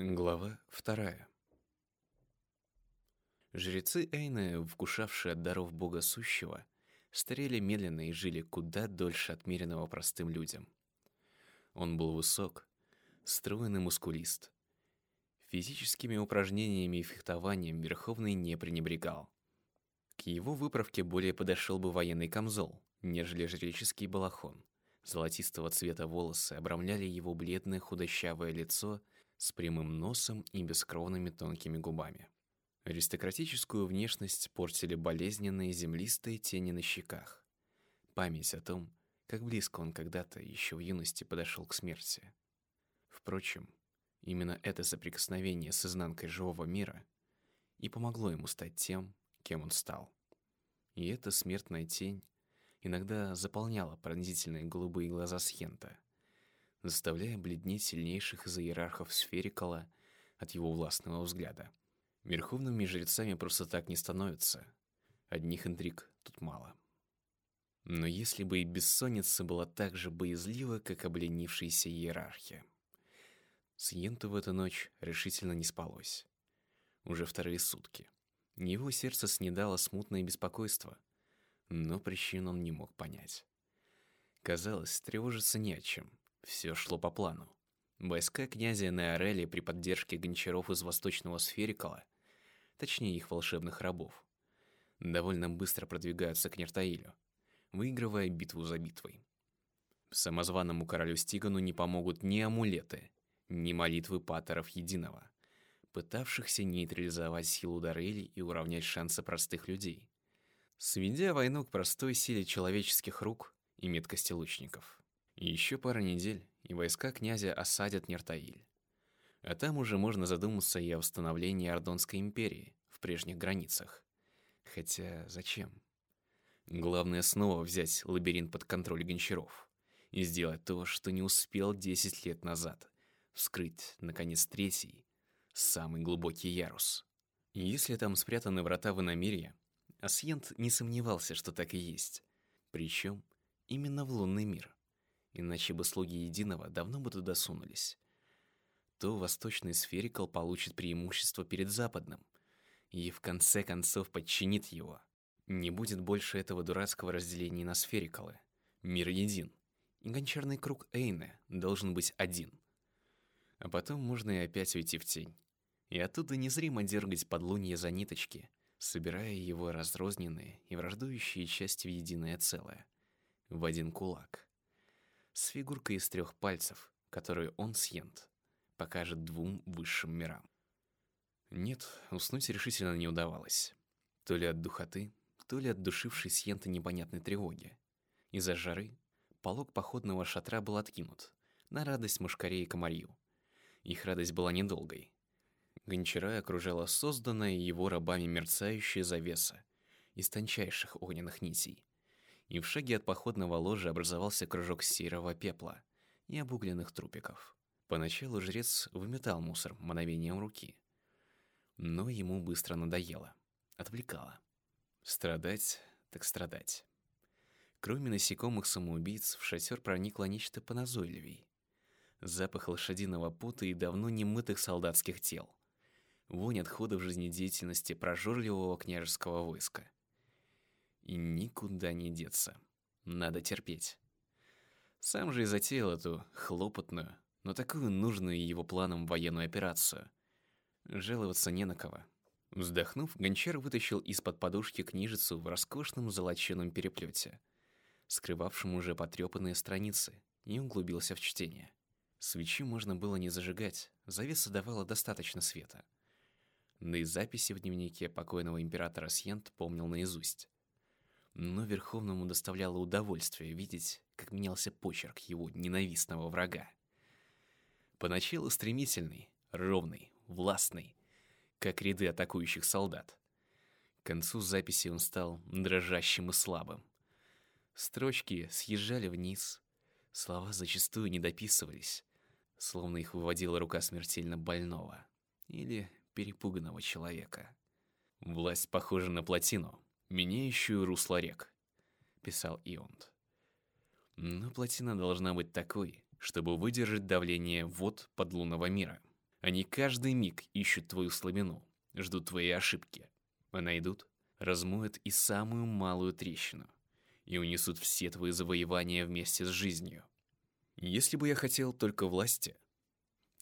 Глава вторая. Жрецы Эйны, вкушавшие от даров Бога Сущего, старели медленно и жили куда дольше отмеренного простым людям. Он был высок, строен и мускулист. Физическими упражнениями и фехтованием Верховный не пренебрегал. К его выправке более подошел бы военный камзол, нежели жреческий балахон. Золотистого цвета волосы обрамляли его бледное худощавое лицо с прямым носом и бескровными тонкими губами. Аристократическую внешность портили болезненные землистые тени на щеках. Память о том, как близко он когда-то еще в юности подошел к смерти. Впрочем, именно это соприкосновение с изнанкой живого мира и помогло ему стать тем, кем он стал. И эта смертная тень иногда заполняла пронзительные голубые глаза Схента — заставляя бледнеть сильнейших из иерархов Сферикала от его властного взгляда. Верховными жрецами просто так не становятся. Одних интриг тут мало. Но если бы и бессонница была так же боязлива, как обленившиеся иерархи. Сиенту в эту ночь решительно не спалось. Уже вторые сутки. Его сердце снедало смутное беспокойство, но причин он не мог понять. Казалось, тревожиться не о чем. Все шло по плану. Войска князя Неорели при поддержке гончаров из Восточного Сферикала, точнее их волшебных рабов, довольно быстро продвигаются к Нертаилю, выигрывая битву за битвой. Самозваному королю Стигану не помогут ни амулеты, ни молитвы патеров Единого, пытавшихся нейтрализовать силу Дарели и уравнять шансы простых людей, сведя войну к простой силе человеческих рук и меткости лучников. Еще пара недель, и войска князя осадят Нертаиль. А там уже можно задуматься и о восстановлении Ордонской империи в прежних границах. Хотя зачем? Главное снова взять лабиринт под контроль гончаров и сделать то, что не успел 10 лет назад. Вскрыть, наконец, третий, самый глубокий ярус. Если там спрятаны врата в иномирье, Асьент не сомневался, что так и есть. Причем именно в лунный мир иначе бы слуги Единого давно бы туда сунулись. То восточный сферикал получит преимущество перед западным и в конце концов подчинит его. Не будет больше этого дурацкого разделения на сферикалы. Мир един, и гончарный круг Эйне должен быть один. А потом можно и опять уйти в тень. И оттуда незримо дергать подлунье за ниточки, собирая его разрозненные и враждующие части в единое целое, в один кулак с фигуркой из трех пальцев, которую он съент, покажет двум высшим мирам. Нет, уснуть решительно не удавалось. То ли от духоты, то ли от душившей Сьента непонятной тревоги. Из-за жары полог походного шатра был откинут, на радость мушкарей и комарью. Их радость была недолгой. Гончара окружала созданная его рабами мерцающая завеса из тончайших огненных нитей, и в шаге от походного ложа образовался кружок серого пепла и обугленных трупиков. Поначалу жрец выметал мусор мановением руки, но ему быстро надоело, отвлекало. Страдать так страдать. Кроме насекомых-самоубийц, в шатер проникло нечто поназойливей. Запах лошадиного пота и давно немытых солдатских тел. Вонь отходов жизнедеятельности прожорливого княжеского войска. И никуда не деться. Надо терпеть. Сам же и затеял эту хлопотную, но такую нужную его планам военную операцию. Жаловаться не на кого. Вздохнув, Гончар вытащил из-под подушки книжицу в роскошном золоченом переплете, скрывавшем уже потрепанные страницы, и углубился в чтение. Свечи можно было не зажигать, завеса давала достаточно света. Да и записи в дневнике покойного императора Сьент помнил наизусть но Верховному доставляло удовольствие видеть, как менялся почерк его ненавистного врага. Поначалу стремительный, ровный, властный, как ряды атакующих солдат. К концу записи он стал дрожащим и слабым. Строчки съезжали вниз, слова зачастую не дописывались, словно их выводила рука смертельно больного или перепуганного человека. Власть похожа на плотину, меняющую русло рек», — писал Ионт. «Но плотина должна быть такой, чтобы выдержать давление вод подлунного мира. Они каждый миг ищут твою слабину, ждут твои ошибки. А найдут, размоют и самую малую трещину. И унесут все твои завоевания вместе с жизнью. Если бы я хотел только власти,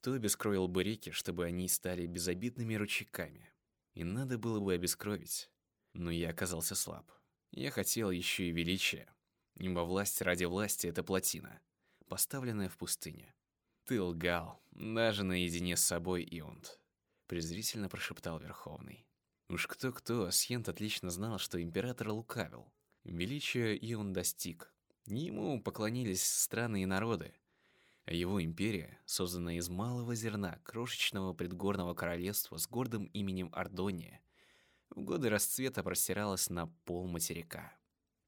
то обескровил бы реки, чтобы они стали безобидными ручейками. И надо было бы обескровить. Но я оказался слаб. Я хотел еще и величия. Ибо власть ради власти — это плотина, поставленная в пустыне. «Ты лгал, даже наедине с собой, Ионт», — презрительно прошептал Верховный. Уж кто-кто, а Сьент отлично знал, что император лукавил. Величия Ион достиг. Ему поклонились страны и народы. А его империя, созданная из малого зерна крошечного предгорного королевства с гордым именем Ордония, в годы расцвета простиралась на пол материка.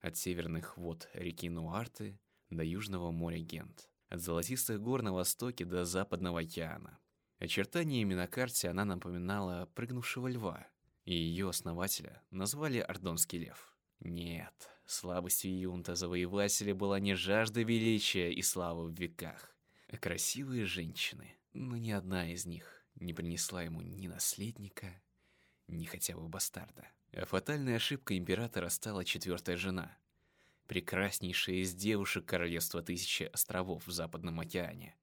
От северных вод реки Нуарты до южного моря Гент от золотистых гор на востоке до западного океана. Очертаниями на карте она напоминала прыгнувшего льва, и ее основателя назвали Ордонский лев. Нет, слабостью юнта-завоевателя была не жажда величия и славы в веках, а красивые женщины, но ни одна из них не принесла ему ни наследника, ни хотя бы бастарда. А фатальной ошибкой императора стала четвертая жена — прекраснейшая из девушек королевства Тысячи островов в Западном океане.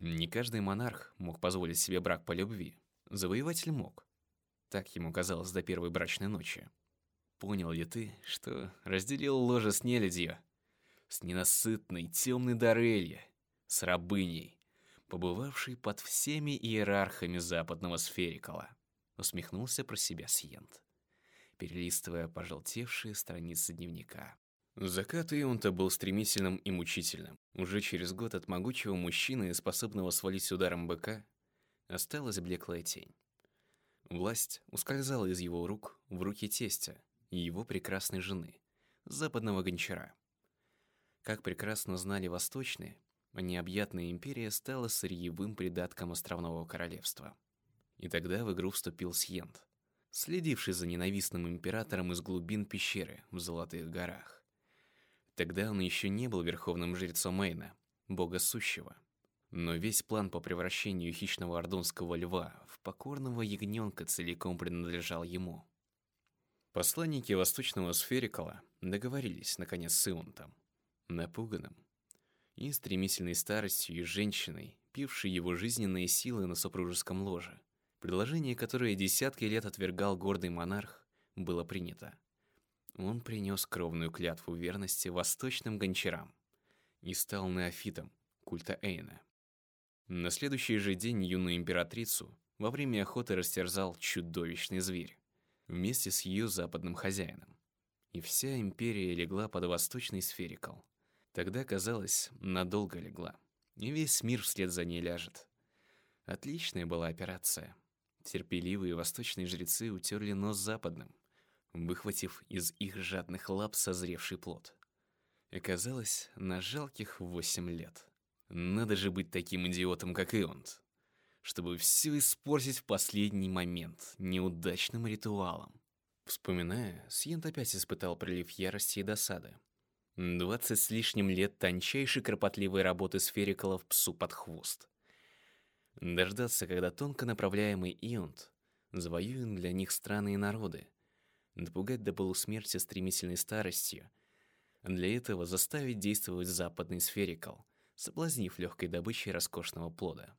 Не каждый монарх мог позволить себе брак по любви. Завоеватель мог. Так ему казалось до первой брачной ночи. Понял ли ты, что разделил ложе с нелюдью? С ненасытной темной Дарелья, с рабыней, побывавшей под всеми иерархами западного сферикала. Усмехнулся про себя Сиент, перелистывая пожелтевшие страницы дневника. Закат Ионта был стремительным и мучительным. Уже через год от могучего мужчины, способного свалить ударом быка, осталась блеклая тень. Власть ускользала из его рук в руки тестя и его прекрасной жены, западного гончара. Как прекрасно знали восточные, необъятная империя стала сырьевым придатком островного королевства. И тогда в игру вступил Сьент, следивший за ненавистным императором из глубин пещеры в Золотых горах. Тогда он еще не был верховным жрецом Мейна, бога сущего. Но весь план по превращению хищного ордонского льва в покорного ягненка целиком принадлежал ему. Посланники Восточного Сферикала договорились, наконец, с Ионтом, напуганным и стремительной старостью и женщиной, пившей его жизненные силы на супружеском ложе. Предложение, которое десятки лет отвергал гордый монарх, было принято он принес кровную клятву верности восточным гончарам и стал неофитом культа Эйна. На следующий же день юную императрицу во время охоты растерзал чудовищный зверь вместе с ее западным хозяином. И вся империя легла под восточный сферикал. Тогда, казалось, надолго легла, и весь мир вслед за ней ляжет. Отличная была операция. Терпеливые восточные жрецы утерли нос западным, выхватив из их жадных лап созревший плод. Оказалось, на жалких восемь лет. Надо же быть таким идиотом, как Ионт, чтобы все испортить в последний момент неудачным ритуалом. Вспоминая, Сьент опять испытал прилив ярости и досады. Двадцать с лишним лет тончайшей кропотливой работы сферикалов псу под хвост. Дождаться, когда тонко направляемый Ионт завоюет для них страны и народы, напугать до полусмерти стремительной старостью. Для этого заставить действовать западный сферикал, соблазнив легкой добычей роскошного плода.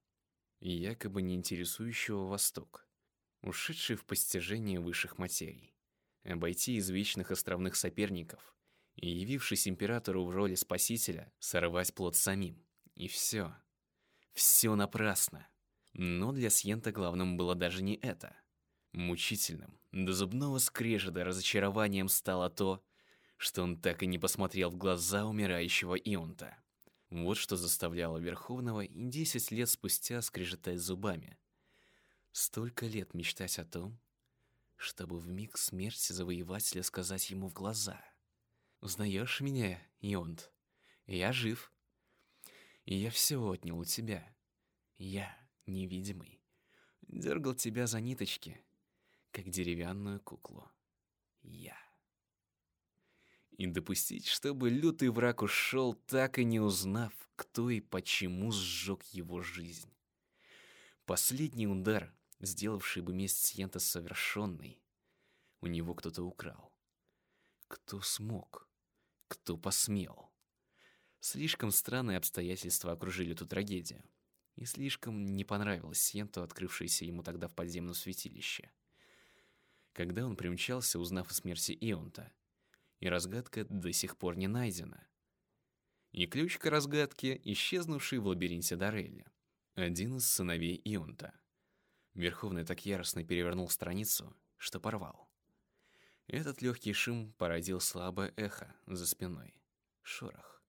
И якобы не интересующего Восток, ушедший в постижение высших материй. Обойти извечных островных соперников и, явившись императору в роли спасителя, сорвать плод самим. И все. Все напрасно. Но для Сьента главным было даже не это. Мучительным, до зубного скрежета разочарованием стало то, что он так и не посмотрел в глаза умирающего Ионта. Вот что заставляло Верховного и десять лет спустя скрежетать зубами. Столько лет мечтать о том, чтобы в миг смерти завоевателя сказать ему в глаза. «Узнаешь меня, Ионт? Я жив. И я все отнял у тебя. Я, невидимый, дергал тебя за ниточки, как деревянную куклу. Я. И допустить, чтобы лютый враг ушел, так и не узнав, кто и почему сжег его жизнь. Последний удар, сделавший бы месть Сиента совершенной, у него кто-то украл. Кто смог? Кто посмел? Слишком странные обстоятельства окружили эту трагедию. И слишком не понравилось Сиенту, открывшееся ему тогда в подземном святилище. Когда он примчался, узнав о смерти Ионта, и разгадка до сих пор не найдена. И ключ к разгадке, исчезнувший в лабиринте Дарелли. Один из сыновей Ионта. Верховный так яростно перевернул страницу, что порвал. Этот легкий шум породил слабое эхо за спиной. Шорох.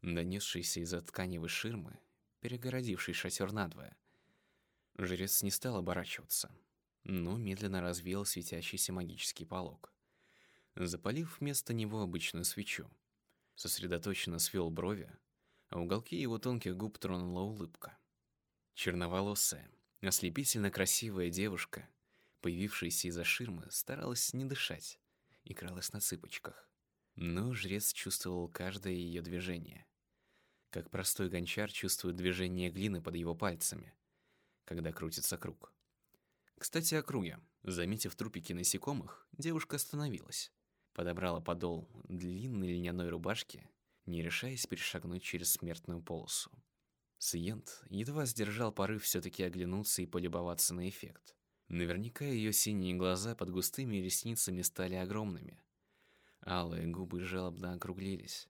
Донесшийся из-за тканевой ширмы, перегородивший шатер надвое. Жрец не стал оборачиваться, но медленно развеял светящийся магический полог запалив вместо него обычную свечу. Сосредоточенно свел брови, а уголки его тонких губ тронула улыбка. Черноволосая, ослепительно красивая девушка, появившаяся из-за ширмы, старалась не дышать и кралась на цыпочках. Но жрец чувствовал каждое ее движение. Как простой гончар чувствует движение глины под его пальцами, когда крутится круг. Кстати, о круге. Заметив трупики насекомых, девушка остановилась подобрала подол длинной льняной рубашки, не решаясь перешагнуть через смертную полосу. Сиент едва сдержал порыв все-таки оглянуться и полюбоваться на эффект. Наверняка ее синие глаза под густыми ресницами стали огромными. Алые губы жалобно округлились.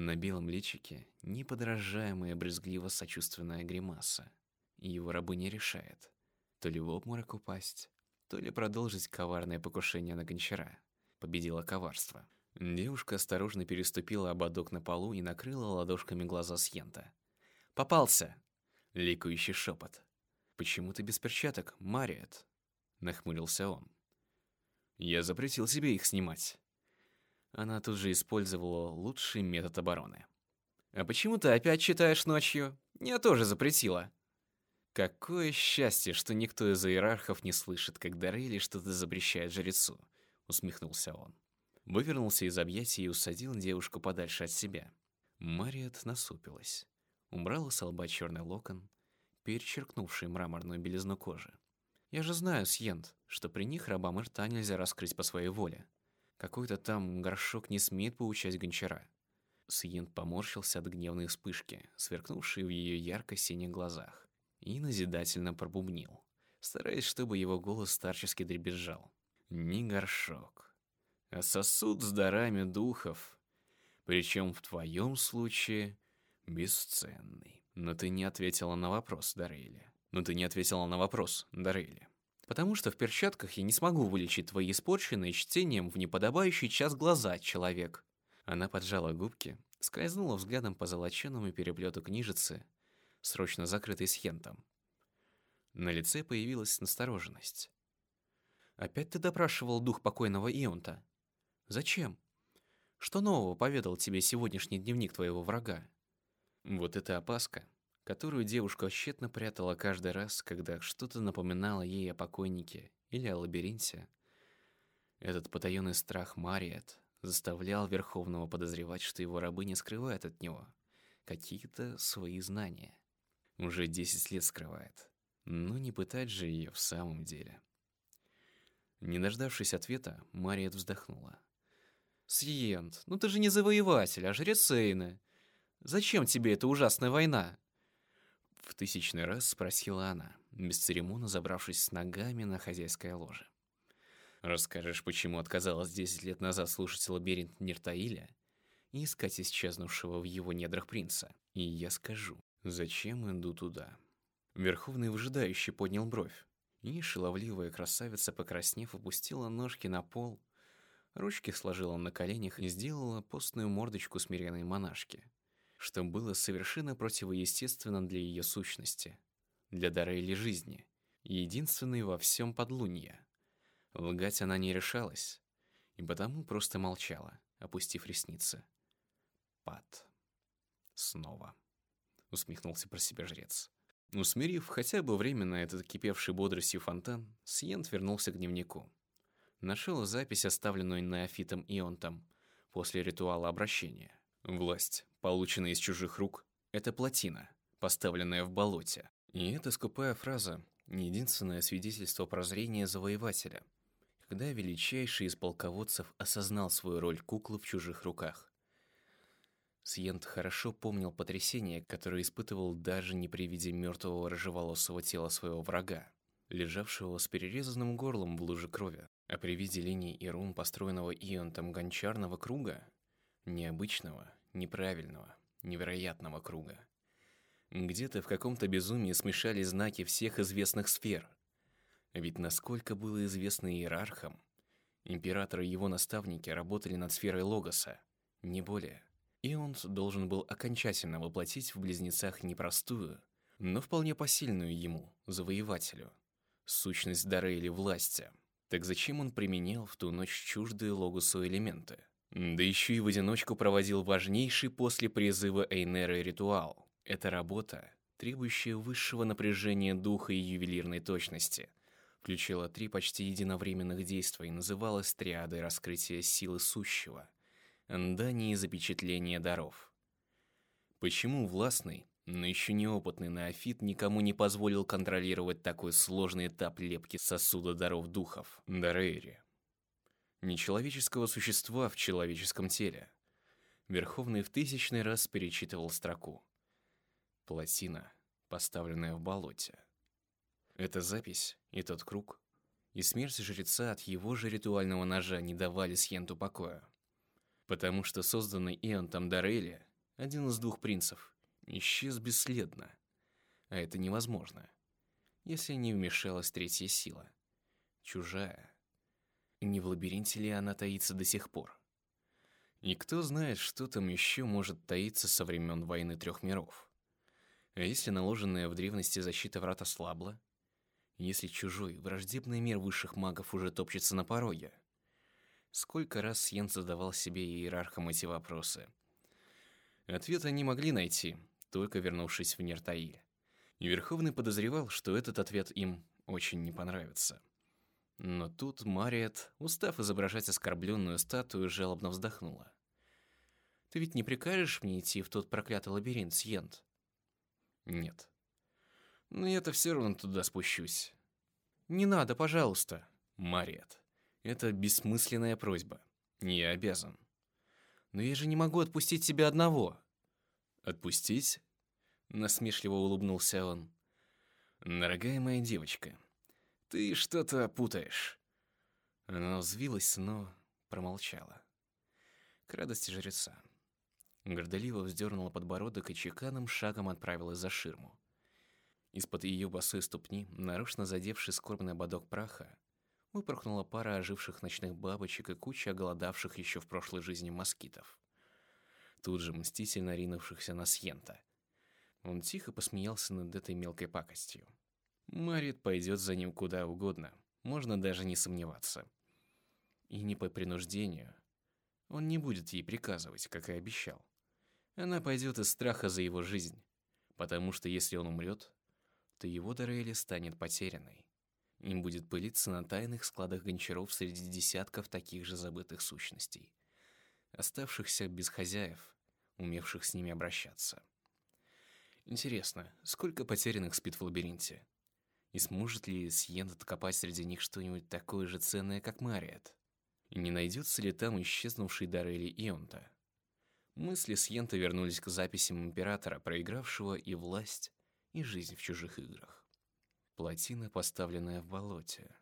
На белом личике неподражаемая брезгливо-сочувственная гримаса. И его рабыня решает, то ли в обморок упасть, то ли продолжить коварное покушение на гончара победило коварство. Девушка осторожно переступила ободок на полу и накрыла ладошками глаза Сьента. «Попался!» — ликующий шепот. «Почему ты без перчаток, Мариет?» — нахмурился он. «Я запретил себе их снимать». Она тут же использовала лучший метод обороны. «А почему ты опять читаешь ночью? Я тоже запретила». Какое счастье, что никто из иерархов не слышит, как Дарели что-то запрещает жрецу усмехнулся он. Вывернулся из объятий и усадил девушку подальше от себя. Мариет насупилась. Убрала с лба черный локон, перечеркнувший мраморную белизну кожи. «Я же знаю, Сьент, что при них рабам рта нельзя раскрыть по своей воле. Какой-то там горшок не смеет поучать гончара». Сьент поморщился от гневной вспышки, сверкнувшей в ее ярко-синих глазах, и назидательно пробубнил, стараясь, чтобы его голос старчески дребезжал не горшок, а сосуд с дарами духов, причем в твоем случае бесценный. Но ты не ответила на вопрос, Дарейли. Но ты не ответила на вопрос, Дарейли. Потому что в перчатках я не смогу вылечить твои испорченные чтением в неподобающий час глаза, человек. Она поджала губки, скользнула взглядом по золоченному переплету книжицы, срочно закрытой схентом. На лице появилась настороженность. Опять ты допрашивал дух покойного Ионта? Зачем? Что нового поведал тебе сегодняшний дневник твоего врага? Вот эта опаска, которую девушка тщетно прятала каждый раз, когда что-то напоминало ей о покойнике или о лабиринте. Этот потаенный страх Мариет заставлял Верховного подозревать, что его рабы не скрывают от него какие-то свои знания. Уже десять лет скрывает. Но не пытать же ее в самом деле. Не дождавшись ответа, Мариет вздохнула. «Сиент, ну ты же не завоеватель, а жрец Эйны. Зачем тебе эта ужасная война?» В тысячный раз спросила она, бесцеремонно забравшись с ногами на хозяйское ложе. «Расскажешь, почему отказалась десять лет назад слушать лабиринт Ниртаиля и искать исчезнувшего в его недрах принца? И я скажу, зачем иду туда?» Верховный выжидающий поднял бровь. И шаловливая красавица, покраснев, опустила ножки на пол, ручки сложила на коленях и сделала постную мордочку смиренной монашки, что было совершенно противоестественно для ее сущности, для Дарейли жизни, единственной во всем подлунья. Лгать она не решалась, и потому просто молчала, опустив ресницы. «Пад. Снова», — усмехнулся про себя жрец. Усмирив хотя бы временно этот кипевший бодростью фонтан, Сиент вернулся к дневнику. Нашел запись, оставленную Неофитом Ионтом после ритуала обращения. Власть, полученная из чужих рук, это плотина, поставленная в болоте, И эта скупая фраза — единственное свидетельство прозрения завоевателя, когда величайший из полководцев осознал свою роль куклы в чужих руках. Сьент хорошо помнил потрясение, которое испытывал даже не при виде мертвого рыжеволосого тела своего врага, лежавшего с перерезанным горлом в луже крови, а при виде линий и рун, построенного Ионтом гончарного круга, необычного, неправильного, невероятного круга. Где-то в каком-то безумии смешались знаки всех известных сфер. Ведь насколько было известно иерархам, император и его наставники работали над сферой Логоса, не более. И он должен был окончательно воплотить в близнецах непростую, но вполне посильную ему, завоевателю, сущность дара или власти. Так зачем он применял в ту ночь чуждые Логосу элементы? Да еще и в одиночку проводил важнейший после призыва Эйнеры ритуал. Это работа, требующая высшего напряжения духа и ювелирной точности. Включила три почти единовременных действия и называлась триадой раскрытия силы сущего – Андани и запечатление даров. Почему властный, но еще неопытный неофит никому не позволил контролировать такой сложный этап лепки сосуда даров духов, Дарейри? Нечеловеческого существа в человеческом теле. Верховный в тысячный раз перечитывал строку. Плотина, поставленная в болоте. Эта запись и тот круг, и смерть жреца от его же ритуального ножа не давали Сьенту покоя потому что созданный Ионтом Дарели, один из двух принцев, исчез бесследно. А это невозможно, если не вмешалась третья сила. Чужая. Не в лабиринте ли она таится до сих пор? И кто знает, что там еще может таиться со времен войны трех миров? А если наложенная в древности защита врат ослабла? Если чужой, враждебный мир высших магов уже топчется на пороге? Сколько раз Сьен задавал себе иерархам эти вопросы. Ответа не могли найти, только вернувшись в Нертаиль. И Верховный подозревал, что этот ответ им очень не понравится. Но тут Мариет, устав изображать оскорбленную статую, жалобно вздохнула. «Ты ведь не прикажешь мне идти в тот проклятый лабиринт, Сьент?» «Нет». «Но я-то все равно туда спущусь». «Не надо, пожалуйста». «Мариет, это бессмысленная просьба. Я обязан. Но я же не могу отпустить тебя одного. Отпустить? Насмешливо улыбнулся он. Дорогая моя девочка, ты что-то путаешь. Она взвилась, но промолчала. К радости жреца. Горделиво вздернула подбородок и чеканным шагом отправилась за ширму. Из-под ее босой ступни, нарочно задевший скорбный ободок праха, выпорхнула пара оживших ночных бабочек и куча оголодавших еще в прошлой жизни москитов. Тут же мстительно ринувшихся на Сьента. Он тихо посмеялся над этой мелкой пакостью. Марит пойдет за ним куда угодно, можно даже не сомневаться. И не по принуждению. Он не будет ей приказывать, как и обещал. Она пойдет из страха за его жизнь, потому что если он умрет, то его Дорейли станет потерянной. Им будет пылиться на тайных складах гончаров среди десятков таких же забытых сущностей, оставшихся без хозяев, умевших с ними обращаться. Интересно, сколько потерянных спит в лабиринте? И сможет ли Сьен откопать среди них что-нибудь такое же ценное, как Мариет? И не найдется ли там исчезнувший Дарели Ионта? Мысли Сьента вернулись к записям императора, проигравшего и власть, и жизнь в чужих играх. Плотина, поставленная в болоте.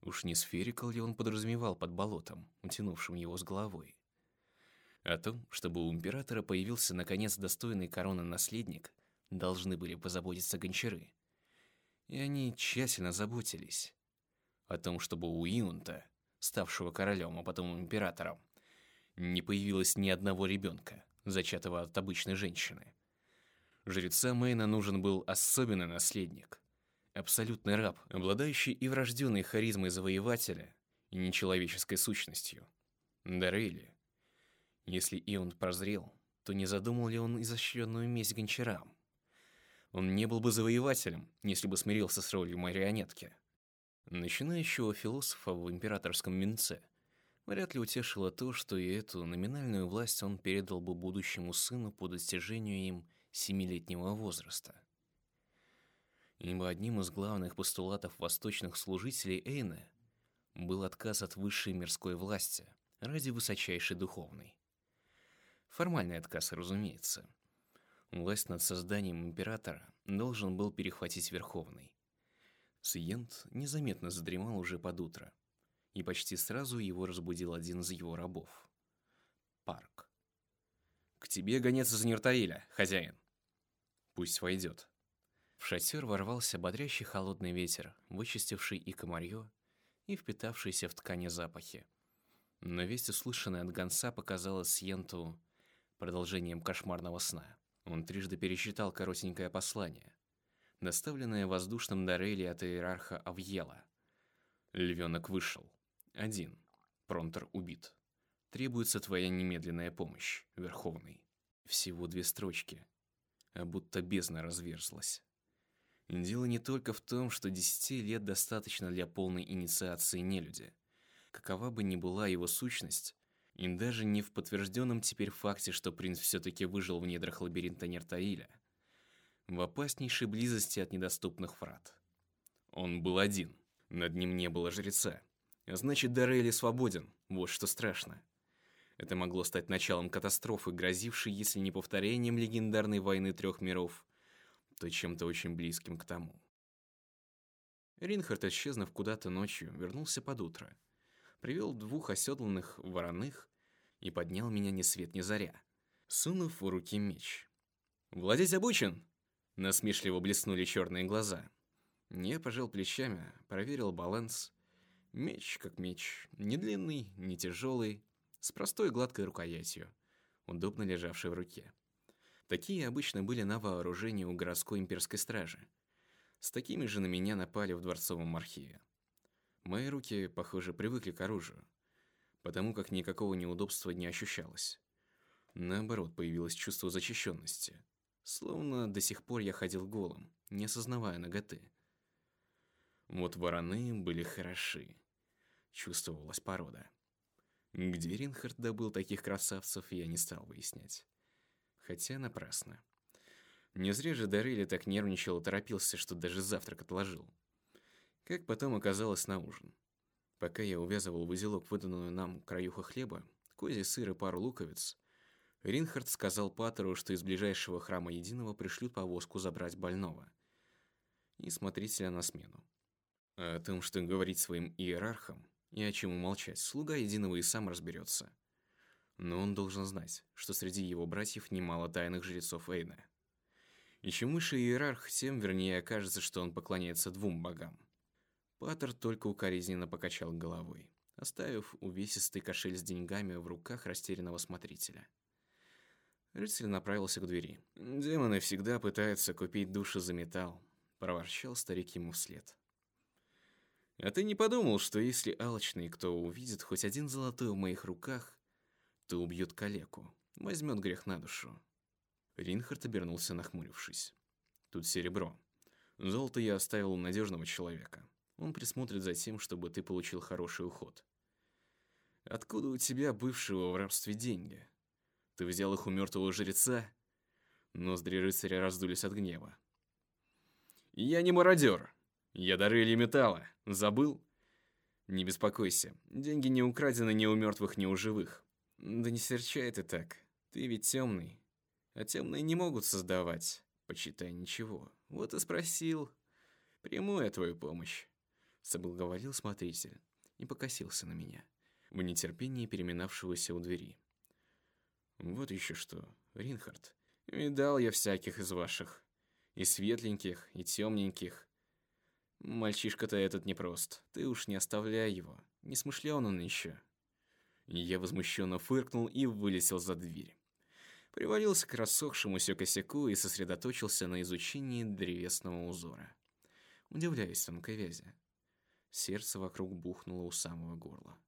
Уж не сферикал ли он подразумевал под болотом, утянувшим его с головой? О том, чтобы у императора появился наконец достойный короны наследник, должны были позаботиться гончары. И они тщательно заботились. О том, чтобы у Иунта, ставшего королем, а потом императором, не появилось ни одного ребенка, зачатого от обычной женщины. Жреца Мэйна нужен был особенный наследник. Абсолютный раб, обладающий и врожденной харизмой завоевателя, и нечеловеческой сущностью. Дарейли. Если Ион прозрел, то не задумал ли он изощренную месть гончарам? Он не был бы завоевателем, если бы смирился с ролью марионетки. Начинающего философа в императорском венце вряд ли утешило то, что и эту номинальную власть он передал бы будущему сыну по достижению им семилетнего возраста. ибо одним из главных постулатов восточных служителей Эйна был отказ от высшей мирской власти ради высочайшей духовной. Формальный отказ, разумеется. Власть над созданием императора должен был перехватить Верховный. Сиент незаметно задремал уже под утро, и почти сразу его разбудил один из его рабов. Парк. «К тебе гонец из Нертаиля, хозяин!» «Пусть войдет». В шатер ворвался бодрящий холодный ветер, вычистивший и комарье, и впитавшиеся в ткани запахи. Но весть, услышанная от гонца, показалась Сиенту продолжением кошмарного сна. Он трижды пересчитал коротенькое послание, доставленное воздушным Дарели от иерарха Авьела. Львенок вышел. Один. Пронтер убит. Требуется твоя немедленная помощь, Верховный. Всего две строчки, а будто бездна разверзлась. Дело не только в том, что десяти лет достаточно для полной инициации нелюдя. Какова бы ни была его сущность, и даже не в подтвержденном теперь факте, что принц все-таки выжил в недрах лабиринта Нертаиля, в опаснейшей близости от недоступных врат. Он был один, над ним не было жреца. А значит, Дарейли свободен, вот что страшно. Это могло стать началом катастрофы, грозившей, если не повторением легендарной войны трех миров, то чем-то очень близким к тому. Ринхард, исчезнув куда-то ночью, вернулся под утро – привел двух оседланных вороных и поднял меня ни свет ни заря, сунув в руки меч. «Владеть обучен!» Насмешливо блеснули черные глаза. Я пожал плечами, проверил баланс. Меч как меч, не длинный, не тяжелый, с простой гладкой рукоятью, удобно лежавшей в руке. Такие обычно были на вооружении у городской имперской стражи. С такими же на меня напали в дворцовом архиве. Мои руки, похоже, привыкли к оружию, потому как никакого неудобства не ощущалось. Наоборот, появилось чувство защищенности. Словно до сих пор я ходил голым, не осознавая ноготы. Вот вороны были хороши. Чувствовалась порода. Где Ринхард добыл таких красавцев, я не стал выяснять. Хотя напрасно. Не зря же Дарыли так нервничал и торопился, что даже завтрак отложил. Как потом оказалось на ужин. Пока я увязывал в узелок выданную нам краюха хлеба, козий сыр и пару луковиц, Ринхард сказал Патеру, что из ближайшего храма Единого пришлют повозку забрать больного и смотрителя на смену. А о том, что говорить своим иерархам и о чем умолчать, слуга Единого и сам разберется. Но он должен знать, что среди его братьев немало тайных жрецов Эйна. И чем выше иерарх, тем вернее окажется, что он поклоняется двум богам. Паттер только укоризненно покачал головой, оставив увесистый кошель с деньгами в руках растерянного смотрителя. Рыцарь направился к двери. «Демоны всегда пытаются купить души за металл», — проворчал старик ему вслед. «А ты не подумал, что если алчный кто увидит хоть один золотой в моих руках, то убьет калеку, возьмет грех на душу?» Ринхард обернулся, нахмурившись. «Тут серебро. Золото я оставил у надежного человека. Он присмотрит за тем, чтобы ты получил хороший уход. Откуда у тебя, бывшего в рабстве, деньги? Ты взял их у мертвого жреца? Ноздри рыцаря раздулись от гнева. Я не мародер. Я дарыли металла. Забыл? Не беспокойся. Деньги не украдены ни у мертвых, ни у живых. Да не серчай ты так. Ты ведь темный. А темные не могут создавать, почитай ничего. Вот и спросил. Приму я твою помощь соблаговолил смотритель и покосился на меня, в нетерпении переминавшегося у двери. «Вот еще что, Ринхард, видал я всяких из ваших, и светленьких, и темненьких. Мальчишка-то этот непрост, ты уж не оставляй его, не смышлен он еще». Я возмущенно фыркнул и вылетел за дверь. Привалился к рассохшемуся косяку и сосредоточился на изучении древесного узора. Удивляюсь тонкой вязи. Сердце вокруг бухнуло у самого горла.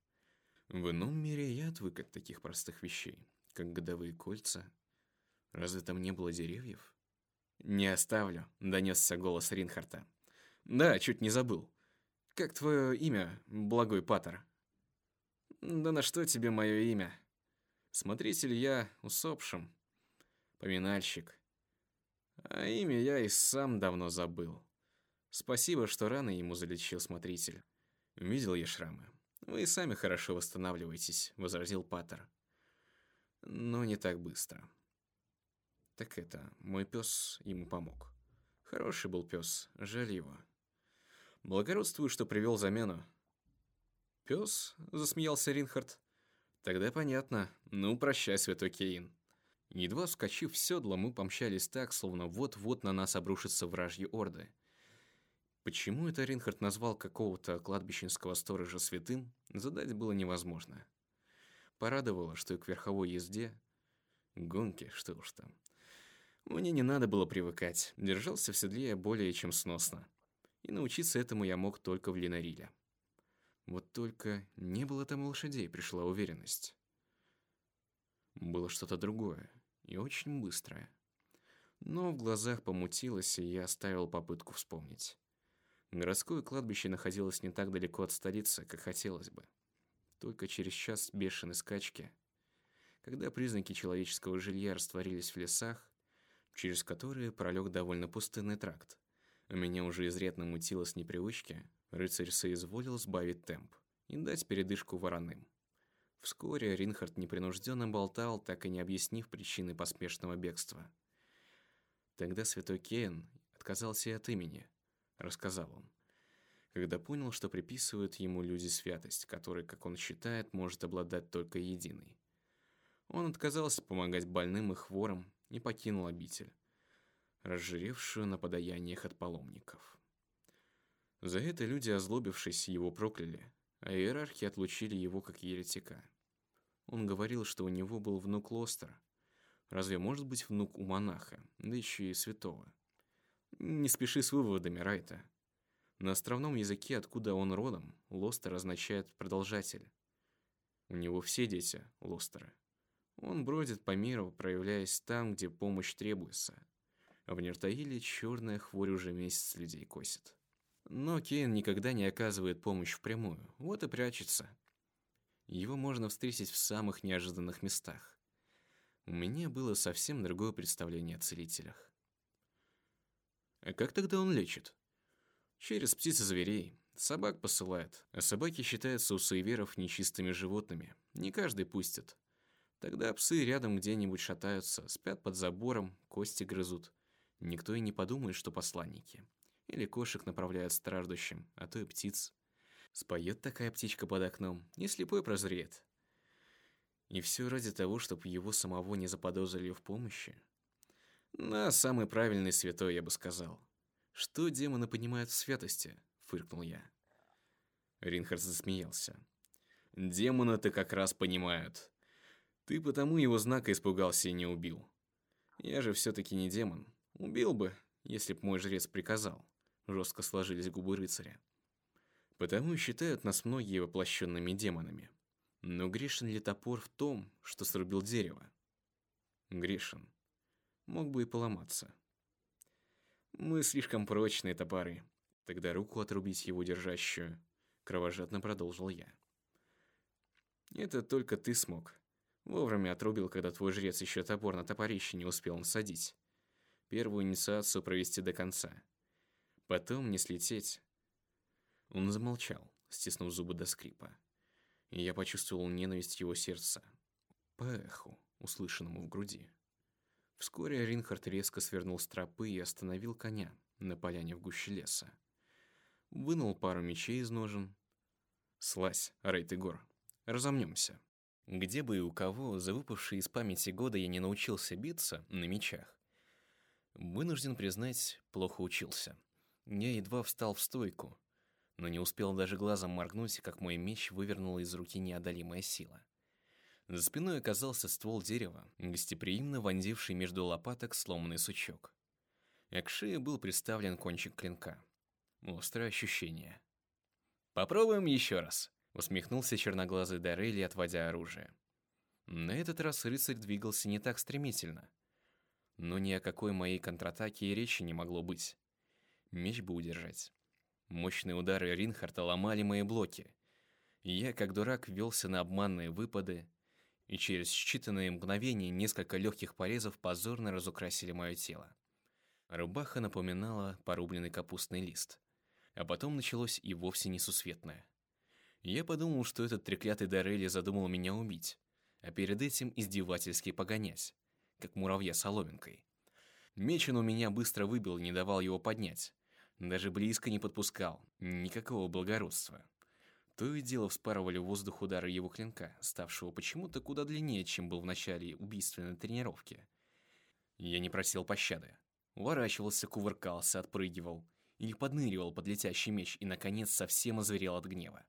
В ином мире я отвык от таких простых вещей, как годовые кольца. Разве там не было деревьев? «Не оставлю», — донесся голос Ринхарта. «Да, чуть не забыл. Как твое имя, благой Паттер?» «Да на что тебе мое имя?» «Смотритель я усопшим. Поминальщик. А имя я и сам давно забыл. Спасибо, что рано ему залечил смотритель. Видел я шрамы. Вы и сами хорошо восстанавливаетесь, возразил Паттер. Но не так быстро. Так это, мой пес ему помог. Хороший был пес, жаль его. Благородствую, что привел замену. Пес? Засмеялся Ринхард. Тогда понятно. Ну, прощай, святой Кейн. Едва вскочив в седло, мы помчались так, словно вот-вот на нас обрушатся вражьи орды. Почему это Ринхард назвал какого-то кладбищенского сторожа святым, задать было невозможно. Порадовало, что и к верховой езде, гонке, что уж там. Мне не надо было привыкать, держался в седле я более чем сносно. И научиться этому я мог только в Ленариле. Вот только не было там лошадей, пришла уверенность. Было что-то другое и очень быстрое. Но в глазах помутилось, и я оставил попытку вспомнить. Городское кладбище находилось не так далеко от столицы, как хотелось бы. Только через час бешеной скачки, когда признаки человеческого жилья растворились в лесах, через которые пролег довольно пустынный тракт, а меня уже изрядно мутило с непривычки, рыцарь соизволил сбавить темп и дать передышку вороным. Вскоре Ринхард непринужденно болтал, так и не объяснив причины поспешного бегства. Тогда святой Кейн отказался от имени, рассказал он. Когда понял, что приписывают ему люди святость, которой, как он считает, может обладать только единый. Он отказался помогать больным и хворым и покинул обитель, разжиревшую на подаяниях от паломников. За это люди, озлобившись, его прокляли, а иерархи отлучили его как еретика. Он говорил, что у него был внук Лостера. Разве может быть внук у монаха, да еще и святого? Не спеши с выводами, Райта. На островном языке, откуда он родом, Лостер означает «продолжатель». У него все дети Лостера. Он бродит по миру, проявляясь там, где помощь требуется. А в Нертаиле черная хворь уже месяц людей косит. Но Кейн никогда не оказывает помощь впрямую, вот и прячется. Его можно встретить в самых неожиданных местах. У меня было совсем другое представление о целителях. А как тогда он лечит? Через птиц и зверей. Собак посылает. А собаки считаются у суеверов нечистыми животными. Не каждый пустит. Тогда псы рядом где-нибудь шатаются, спят под забором, кости грызут. Никто и не подумает, что посланники. Или кошек направляют страждущим, а то и птиц. Споет такая птичка под окном, и слепой прозреет. И все ради того, чтобы его самого не заподозрили в помощи. На самый правильный святой, я бы сказал. Что демоны понимают в святости? Фыркнул я. Ринхард засмеялся. Демоны-то как раз понимают. Ты потому его знака испугался и не убил. Я же все-таки не демон. Убил бы, если б мой жрец приказал. Жестко сложились губы рыцаря. Потому считают нас многие воплощенными демонами. Но грешен ли топор в том, что срубил дерево? Грешен. Мог бы и поломаться. Мы слишком прочные топоры. Тогда руку отрубить его держащую. Кровожадно продолжил я. Это только ты смог. Вовремя отрубил, когда твой жрец еще топор на топорище не успел насадить. Первую инициацию провести до конца. Потом не слететь, он замолчал, стиснув зубы до скрипа. И я почувствовал ненависть его сердца. По эху, услышанному в груди. Вскоре Ринхард резко свернул с тропы и остановил коня на поляне в гуще леса. Вынул пару мечей из ножен. «Слазь, Рейт Игор, разомнемся». Где бы и у кого за выпавшие из памяти года я не научился биться на мечах, вынужден признать, плохо учился. Я едва встал в стойку, но не успел даже глазом моргнуть, как мой меч вывернула из руки неодолимая сила. За спиной оказался ствол дерева, гостеприимно вонзивший между лопаток сломанный сучок. А к шее был приставлен кончик клинка. Острое ощущение. «Попробуем еще раз», — усмехнулся черноглазый Дарелли, отводя оружие. На этот раз рыцарь двигался не так стремительно. Но ни о какой моей контратаке и речи не могло быть. Меч бы удержать. Мощные удары Ринхарта ломали мои блоки. Я, как дурак, велся на обманные выпады, и через считанные мгновения несколько легких порезов позорно разукрасили мое тело. Рубаха напоминала порубленный капустный лист, А потом началось и вовсе несусветное. Я подумал, что этот треклятый Дарелли задумал меня убить, а перед этим издевательски погонять, как муравья соломинкой. Меч он у меня быстро выбил, не давал его поднять. Даже близко не подпускал, никакого благородства. То и дело вспарывали в воздух удары его клинка, ставшего почему-то куда длиннее, чем был в начале убийственной тренировки. Я не просил пощады. Уворачивался, кувыркался, отпрыгивал. Или подныривал под летящий меч и, наконец, совсем озверел от гнева.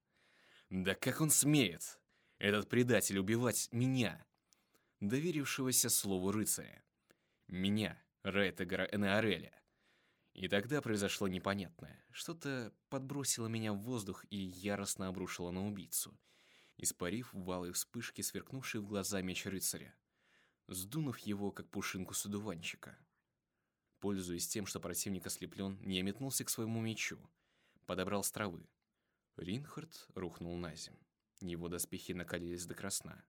Да как он смеет, этот предатель, убивать меня, доверившегося слову рыцаря. Меня, Рейтегора Энеореля. И тогда произошло непонятное. Что-то подбросило меня в воздух и яростно обрушило на убийцу, испарив валы вспышки, сверкнувшие в глаза меч рыцаря, сдунув его, как пушинку с одуванчика. Пользуясь тем, что противник ослеплен, не метнулся к своему мечу, подобрал с травы. Ринхард рухнул на земь. Его доспехи накалились до красна.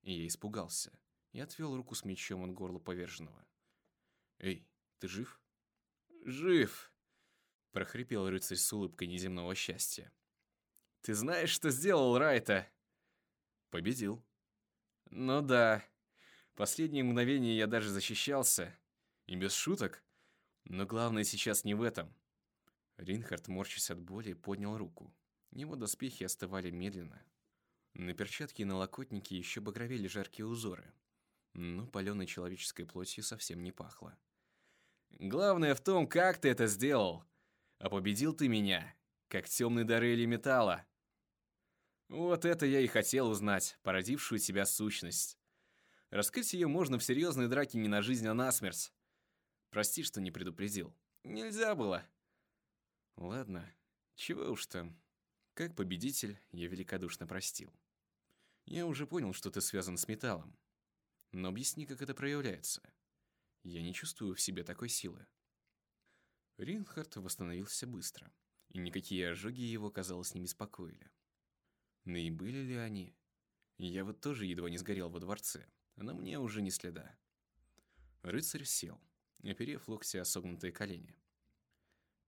И я испугался и отвел руку с мечом от горла поверженного. «Эй, ты жив?» «Жив!» — прохрипел рыцарь с улыбкой неземного счастья. «Ты знаешь, что сделал Райта?» «Победил». «Ну да. Последние мгновения я даже защищался. И без шуток. Но главное сейчас не в этом». Ринхард, морщась от боли, поднял руку. Его доспехи остывали медленно. На перчатке и на локотнике еще багровели жаркие узоры. Но паленой человеческой плотью совсем не пахло. Главное в том, как ты это сделал. А победил ты меня, как темный дарели металла. Вот это я и хотел узнать, породившую тебя сущность. Раскрыть ее можно в серьезной драке не на жизнь, а на смерть. Прости, что не предупредил. Нельзя было. Ладно, чего уж там. Как победитель, я великодушно простил. Я уже понял, что ты связан с металлом. Но объясни, как это проявляется. Я не чувствую в себе такой силы. Ринхард восстановился быстро, и никакие ожоги его, казалось, не беспокоили. Но и были ли они? Я вот тоже едва не сгорел во дворце, на мне уже не следа. Рыцарь сел, оперев локти о согнутые колени.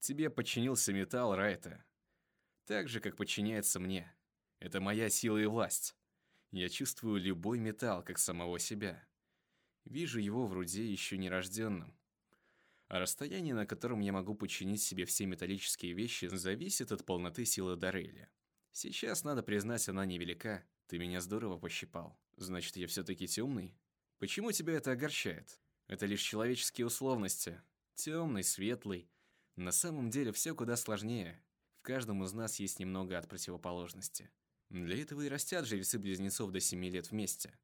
«Тебе подчинился металл, Райта. Так же, как подчиняется мне. Это моя сила и власть. Я чувствую любой металл, как самого себя. Вижу его в руде еще нерожденным. А расстояние, на котором я могу подчинить себе все металлические вещи, зависит от полноты силы Дарейли. Сейчас, надо признать, она невелика. Ты меня здорово пощипал. Значит, я все-таки темный? Почему тебя это огорчает? Это лишь человеческие условности. Темный, светлый. На самом деле все куда сложнее. В каждом из нас есть немного от противоположности. Для этого и растят жрецы-близнецов до семи лет вместе.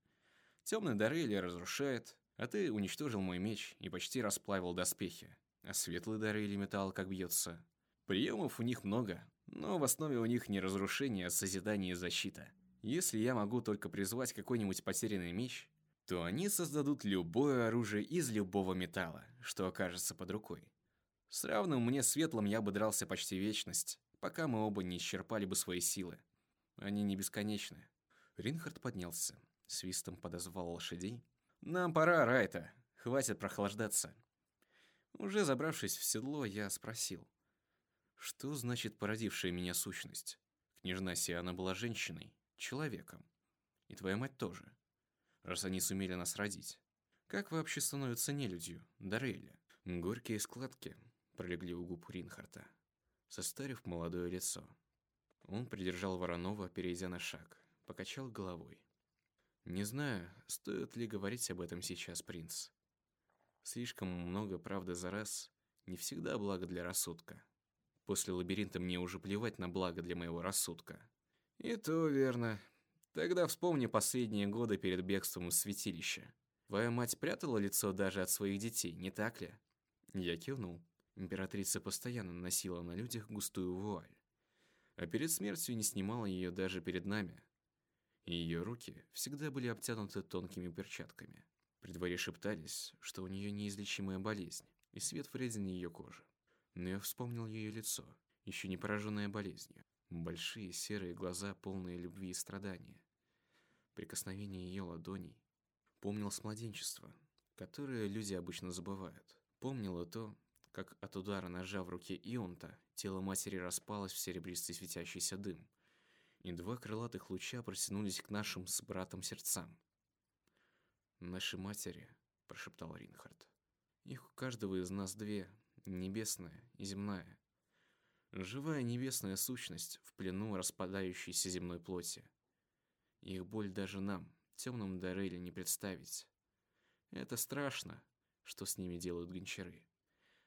Темный Дарейли разрушает, а ты уничтожил мой меч и почти расплавил доспехи. А светлый Дарейли металл как бьется. Приемов у них много, но в основе у них не разрушение, а созидание и защита. Если я могу только призвать какой-нибудь потерянный меч, то они создадут любое оружие из любого металла, что окажется под рукой. С равным мне светлым я бы дрался почти вечность, пока мы оба не исчерпали бы свои силы. Они не бесконечны. Ринхард поднялся свистом подозвал лошадей. «Нам пора, Райта. Хватит прохлаждаться». Уже забравшись в седло, я спросил. «Что значит породившая меня сущность? Княжна Сиана была женщиной, человеком. И твоя мать тоже. Раз они сумели нас родить. Как вообще становятся нелюдью, Дарейля?» Горькие складки пролегли у губ Ринхарта, состарив молодое лицо. Он придержал Воронова, перейдя на шаг, покачал головой. Не знаю, стоит ли говорить об этом сейчас, принц. Слишком много правды за раз не всегда благо для рассудка. После лабиринта мне уже плевать на благо для моего рассудка. И то верно. Тогда вспомни последние годы перед бегством из святилища. Твоя мать прятала лицо даже от своих детей, не так ли? Я кивнул. Императрица постоянно носила на людях густую вуаль. А перед смертью не снимала ее даже перед нами ее руки всегда были обтянуты тонкими перчатками. При дворе шептались, что у нее неизлечимая болезнь, и свет вреден ее коже. Но я вспомнил ее лицо, еще не пораженное болезнью. Большие серые глаза, полные любви и страдания. Прикосновение ее ладоней. Помнил с младенчества, которое люди обычно забывают. Помнил и то, как от удара ножа в руке Ионта тело матери распалось в серебристый светящийся дым, и два крылатых луча протянулись к нашим с братом сердцам. «Наши матери», — прошептал Ринхард. «Их у каждого из нас две, небесная и земная. Живая небесная сущность в плену распадающейся земной плоти. Их боль даже нам, темным Дареле, не представить. Это страшно, что с ними делают гончары.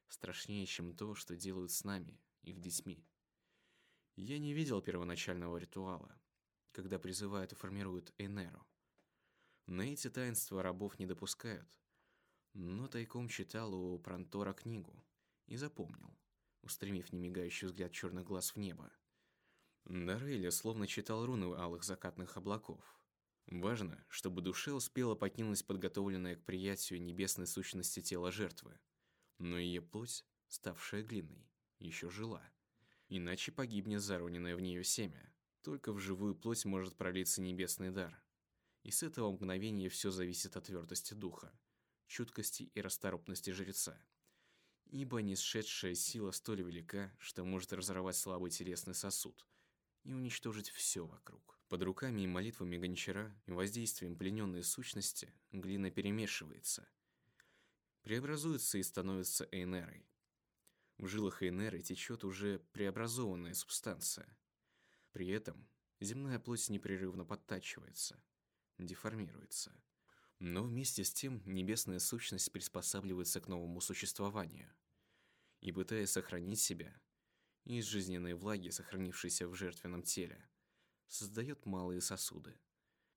Страшнее, чем то, что делают с нами, их детьми. Я не видел первоначального ритуала, когда призывают и формируют Энеру. На эти таинства рабов не допускают, но тайком читал у Пронтора книгу и запомнил, устремив немигающий взгляд черных глаз в небо. Дарейля словно читал руны алых закатных облаков. Важно, чтобы душе успела покинуть подготовленное к приятию небесной сущности тело жертвы, но ее плоть, ставшая глиной, еще жила. Иначе погибнет зароненное в нее семя. Только в живую плоть может пролиться небесный дар. И с этого мгновения все зависит от твердости духа, чуткости и расторопности жреца. Ибо несшедшая сила столь велика, что может разорвать слабый телесный сосуд и уничтожить все вокруг. Под руками и молитвами гончара и воздействием плененной сущности глина перемешивается, преобразуется и становится эйнерой. В жилах эйнеры течет уже преобразованная субстанция. При этом земная плоть непрерывно подтачивается, деформируется. Но вместе с тем небесная сущность приспосабливается к новому существованию. И пытаясь сохранить себя, из жизненной влаги, сохранившейся в жертвенном теле, создает малые сосуды,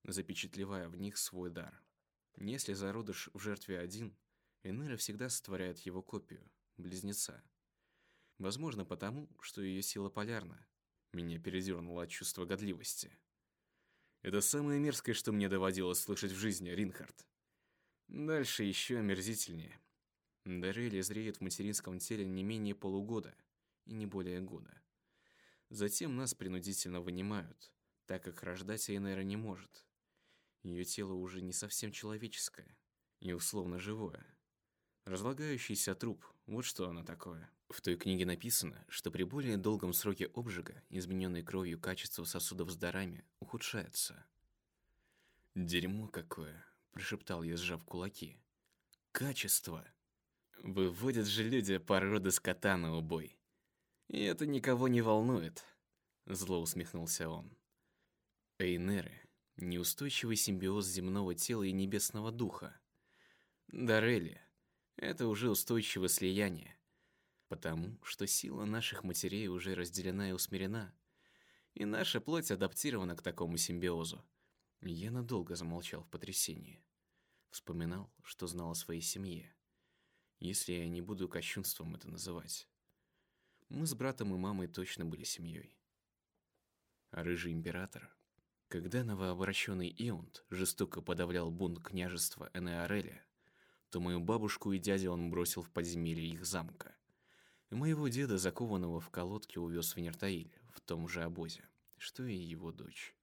запечатлевая в них свой дар. Если зародыш в жертве один, Энера всегда сотворяет его копию, близнеца. Возможно, потому, что ее сила полярна. Меня передернуло от чувства годливости. Это самое мерзкое, что мне доводилось слышать в жизни, Ринхард. Дальше еще омерзительнее. Дарели зреет в материнском теле не менее полугода и не более года. Затем нас принудительно вынимают, так как рождать Эйнера не может. Ее тело уже не совсем человеческое и условно живое. Разлагающийся труп, вот что оно такое. В той книге написано, что при более долгом сроке обжига измененной кровью качество сосудов с дарами ухудшается. «Дерьмо какое!» – прошептал я, сжав кулаки. «Качество!» Выводят же люди породы скота на убой. И это никого не волнует, зло усмехнулся он. Эйнеры — неустойчивый симбиоз земного тела и небесного духа. Дарели — это уже устойчивое слияние, потому что сила наших матерей уже разделена и усмирена, и наша плоть адаптирована к такому симбиозу. Я надолго замолчал в потрясении. Вспоминал, что знал о своей семье. Если я не буду кощунством это называть. Мы с братом и мамой точно были семьей. А рыжий император, когда новообращенный Ионт жестоко подавлял бунт княжества Энеареля, то мою бабушку и дядю он бросил в подземелье их замка. И моего деда, закованного в колодке, увез в Нертаиль, в том же обозе, что и его дочь.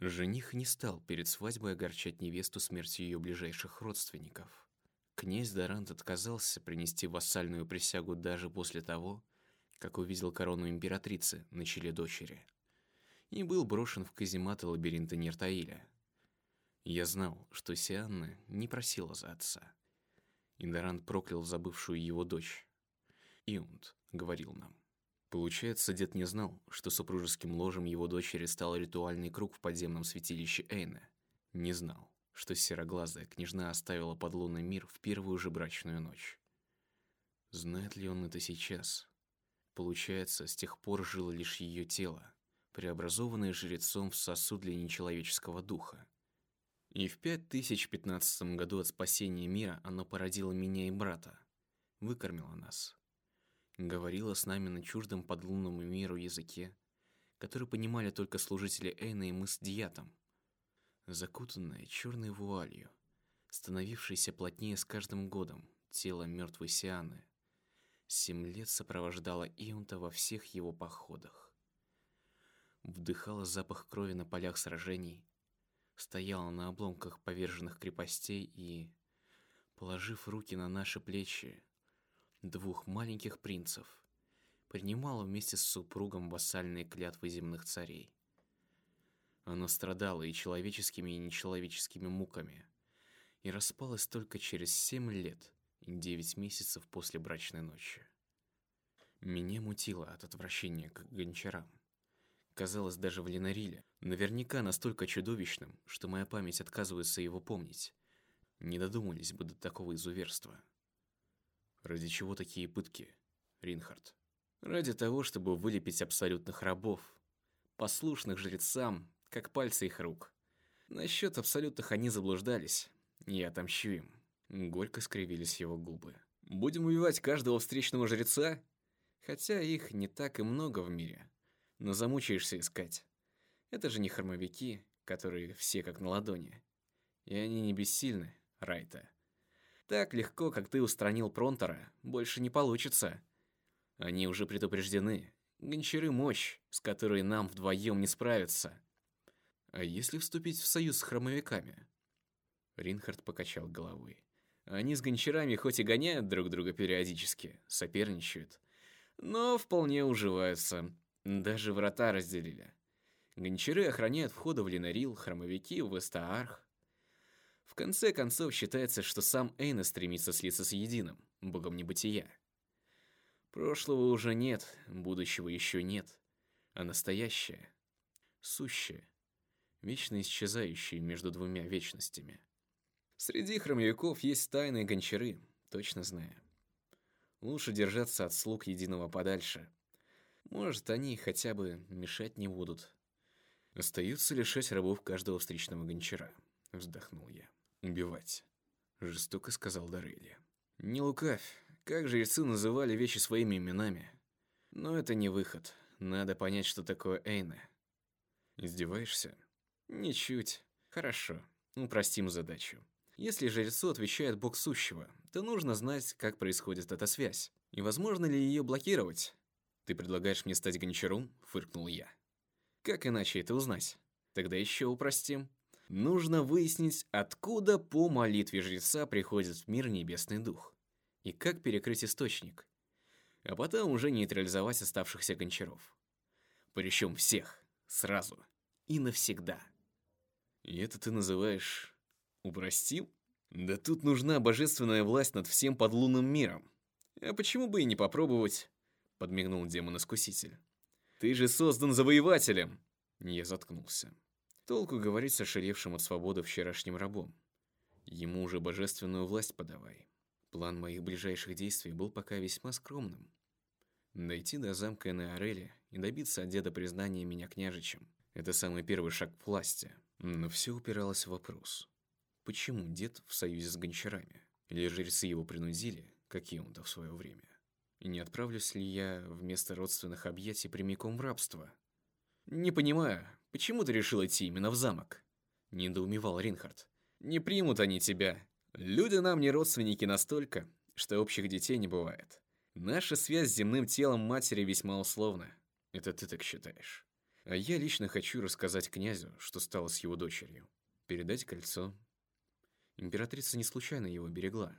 Жених не стал перед свадьбой огорчать невесту смертью ее ближайших родственников. Князь Дарант отказался принести вассальную присягу даже после того, как увидел корону императрицы на челе дочери, и был брошен в казематы лабиринта Нертаиля. Я знал, что Сианна не просила за отца. Индарант проклял забывшую его дочь. Иунд говорил нам. Получается, дед не знал, что супружеским ложем его дочери стал ритуальный круг в подземном святилище Эйна. Не знал, что сероглазая княжна оставила подлунный мир в первую же брачную ночь. Знает ли он это сейчас? Получается, с тех пор жило лишь ее тело, преобразованное жрецом в сосуд для нечеловеческого духа. И в 5015 году от спасения мира оно породило меня и брата, выкормило нас, говорила с нами на чуждом подлунному миру языке, который понимали только служители Эйна и мы с Диатом. Закутанное черной вуалью, становившееся плотнее с каждым годом, тело мертвой Сианы, семь лет сопровождало Иунта во всех его походах. Вдыхала запах крови на полях сражений, стояла на обломках поверженных крепостей и, положив руки на наши плечи, двух маленьких принцев, принимало вместе с супругом вассальные клятвы земных царей. Оно страдало и человеческими, и нечеловеческими муками, и распалось только через семь лет и девять месяцев после брачной ночи. Меня мутило от отвращения к гончарам. Казалось, даже в Ленариле, наверняка настолько чудовищным, что моя память отказывается его помнить. Не додумались бы до такого изуверства. Ради чего такие пытки, Ринхард? Ради того, чтобы вылепить абсолютных рабов, послушных жрецам, как пальцы их рук. Насчет абсолютных они заблуждались. Я отомщу им. Горько скривились его губы. Будем убивать каждого встречного жреца? Хотя их не так и много в мире. Но замучаешься искать. Это же не хромовики, которые все как на ладони. И они не бессильны, Райта. Так легко, как ты устранил Пронтора, больше не получится. Они уже предупреждены. Гончары — мощь, с которой нам вдвоем не справиться. А если вступить в союз с хромовиками? Ринхард покачал головой. Они с гончарами хоть и гоняют друг друга периодически, соперничают, но вполне уживаются. Даже врата разделили. Гончары охраняют входы в Ленарил, хромовики в Вестаарх. В конце концов, считается, что сам Эйна стремится слиться с единым, богом небытия. Прошлого уже нет, будущего еще нет, а настоящее, сущее, вечно исчезающее между двумя вечностями. Среди хромовиков есть тайные гончары, точно знаю. Лучше держаться от слуг единого подальше. Может, они хотя бы мешать не будут. Остается лишать рабов каждого встречного гончара, вздохнул я. Убивать, жестоко сказал Дарелия. Не лукавь, как жрецы называли вещи своими именами. Но это не выход. Надо понять, что такое Эйна. Издеваешься? Ничуть. Хорошо. Упростим задачу. Если жрецу отвечает бог сущего, то нужно знать, как происходит эта связь. И возможно ли ее блокировать? Ты предлагаешь мне стать гончаром? Фыркнул я. Как иначе это узнать? Тогда еще упростим. Нужно выяснить, откуда по молитве жреца приходит в мир небесный дух. И как перекрыть источник. А потом уже нейтрализовать оставшихся гончаров. Причем всех. Сразу. И навсегда. И это ты называешь... упростим? Да тут нужна божественная власть над всем подлунным миром. А почему бы и не попробовать? Подмигнул демон-искуситель. Ты же создан завоевателем. Я заткнулся. Толку говорить с ошалевшим от свободы вчерашним рабом. Ему уже божественную власть подавай. План моих ближайших действий был пока весьма скромным. Дойти до замка Энеорели и добиться от деда признания меня княжичем. Это самый первый шаг к власти. Но все упиралось в вопрос. Почему дед в союзе с гончарами? Или жрецы его принудили, как и он-то в свое время? Не отправлюсь ли я вместо родственных объятий прямиком в рабство? Не понимаю, Почему ты решил идти именно в замок?» – недоумевал Ринхард. «Не примут они тебя. Люди нам не родственники настолько, что общих детей не бывает. Наша связь с земным телом матери весьма условна. Это ты так считаешь. А я лично хочу рассказать князю, что стало с его дочерью. Передать кольцо. Императрица не случайно его берегла.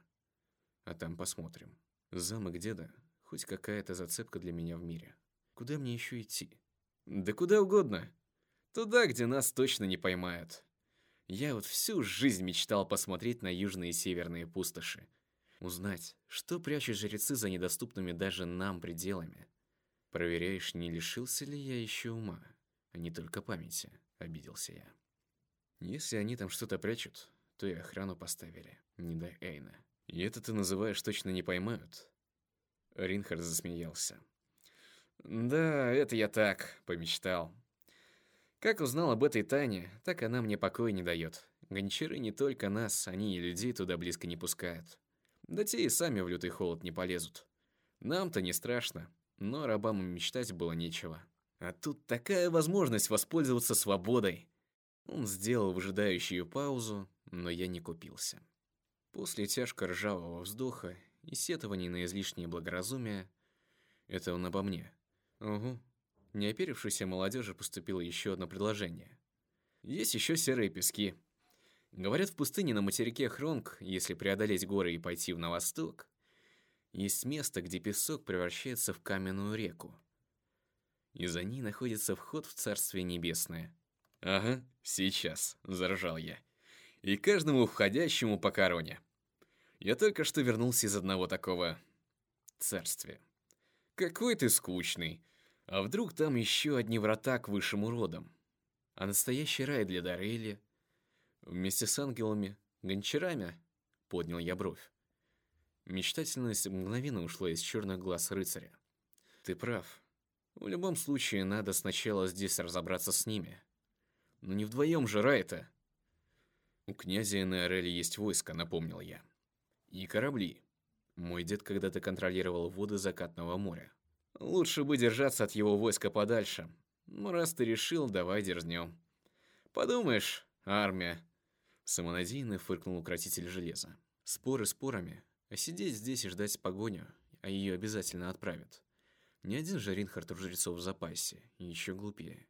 А там посмотрим. Замок деда – хоть какая-то зацепка для меня в мире. Куда мне еще идти? Да куда угодно. Туда, где нас точно не поймают. Я вот всю жизнь мечтал посмотреть на южные и северные пустоши. Узнать, что прячут жрецы за недоступными даже нам пределами. Проверяешь, не лишился ли я еще ума, а не только памяти, обиделся я. Если они там что-то прячут, то и охрану поставили, не дай Эйна. И это ты называешь точно не поймают? Ринхард засмеялся. Да, это я так, помечтал. Как узнал об этой тайне, так она мне покоя не дает. Гончары не только нас, они и людей туда близко не пускают. Да те и сами в лютый холод не полезут. Нам-то не страшно, но рабам мечтать было нечего. А тут такая возможность воспользоваться свободой. Он сделал выжидающую паузу, но я не купился. После тяжко ржавого вздоха и сетований на излишнее благоразумие, это он обо мне. Угу, неоперившейся молодежи поступило еще одно предложение. Есть еще серые пески. Говорят, в пустыне на материке Хронг, если преодолеть горы и пойти на восток, есть место, где песок превращается в каменную реку. И за ней находится вход в Царствие Небесное. «Ага, сейчас», — заржал я. «И каждому входящему по короне. Я только что вернулся из одного такого... царствия. Какой ты скучный. А вдруг там еще одни врата к высшим родам? А настоящий рай для Дарели? Вместе с ангелами, гончарами?» — поднял я бровь. Мечтательность мгновенно ушла из черных глаз рыцаря. «Ты прав. В любом случае, надо сначала здесь разобраться с ними. Но не вдвоем же рай-то!» «У князя Энеорели есть войско», — напомнил я. «И корабли. Мой дед когда-то контролировал воды Закатного моря. Лучше бы держаться от его войска подальше. Но раз ты решил, давай дерзнем. Подумаешь, армия!» Самонадеянно фыркнул укротитель железа. Споры спорами, а сидеть здесь и ждать погоню, а ее обязательно отправят. Не один же Ринхард у в запасе, и еще глупее.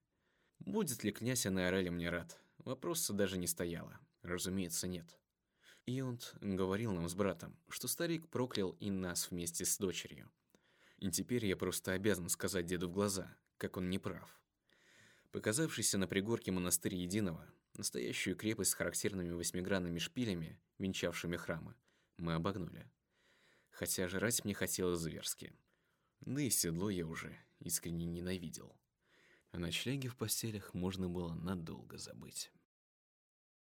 Будет ли князь Анаэрель мне рад? Вопроса даже не стояло. Разумеется, нет. Ионт говорил нам с братом, что старик проклял и нас вместе с дочерью. И теперь я просто обязан сказать деду в глаза, как он не прав. Показавшийся на пригорке монастырь Единого, настоящую крепость с характерными восьмигранными шпилями, венчавшими храмы, мы обогнули. Хотя жрать мне хотелось зверски. Да и седло я уже искренне ненавидел. О ночлеге в постелях можно было надолго забыть.